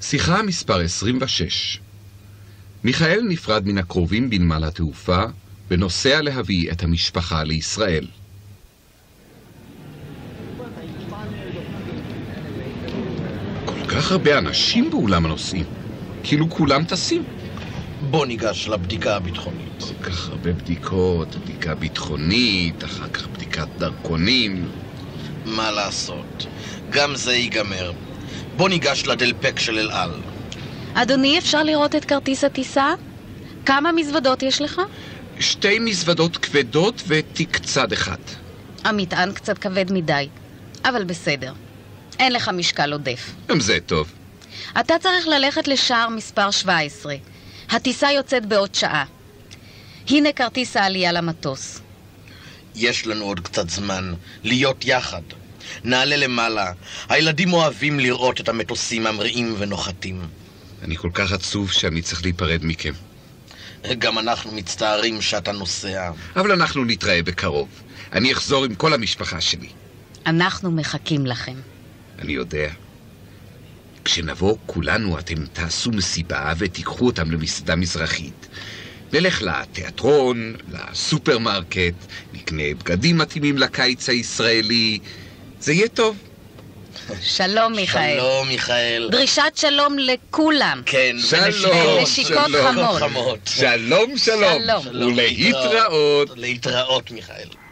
שיחה מספר 26 מיכאל נפרד מן הקרובים בנמל התעופה ונוסע להביא את המשפחה לישראל. כל כך הרבה אנשים באולם הנוסעים, כאילו כולם טסים. בוא ניגש לבדיקה הביטחונית. כל כך הרבה בדיקות, בדיקה ביטחונית, אחר כך בדיקת דרכונים. מה לעשות? גם זה ייגמר. בוא ניגש לדלפק של אל על. אדוני, אפשר לראות את כרטיס הטיסה? כמה מזוודות יש לך? שתי מזוודות כבדות ותיק צד אחד. המטען קצת כבד מדי, אבל בסדר. אין לך משקל עודף. גם זה טוב. אתה צריך ללכת לשער מספר 17. הטיסה יוצאת בעוד שעה. הנה כרטיס העלייה למטוס. יש לנו עוד קצת זמן להיות יחד. נעלה למעלה. הילדים אוהבים לראות את המטוסים ממריאים ונוחתים. אני כל כך עצוב שאני צריך להיפרד מכם. גם אנחנו מצטערים שאתה נוסע. אבל אנחנו נתראה בקרוב. אני אחזור עם כל המשפחה שלי. אנחנו מחכים לכם. אני יודע. כשנבוא כולנו אתם תעשו מסיבה ותיקחו אותם למסעדה מזרחית. נלך לתיאטרון, לסופרמרקט, נקנה בגדים מתאימים לקיץ הישראלי. זה יהיה טוב. שלום, מיכאל. שלום, מיכאל. דרישת שלום לכולם. כן, שלום. חמות. חמות. שלום, שלום. שלום. ולהתראות. להתראות, מיכאל.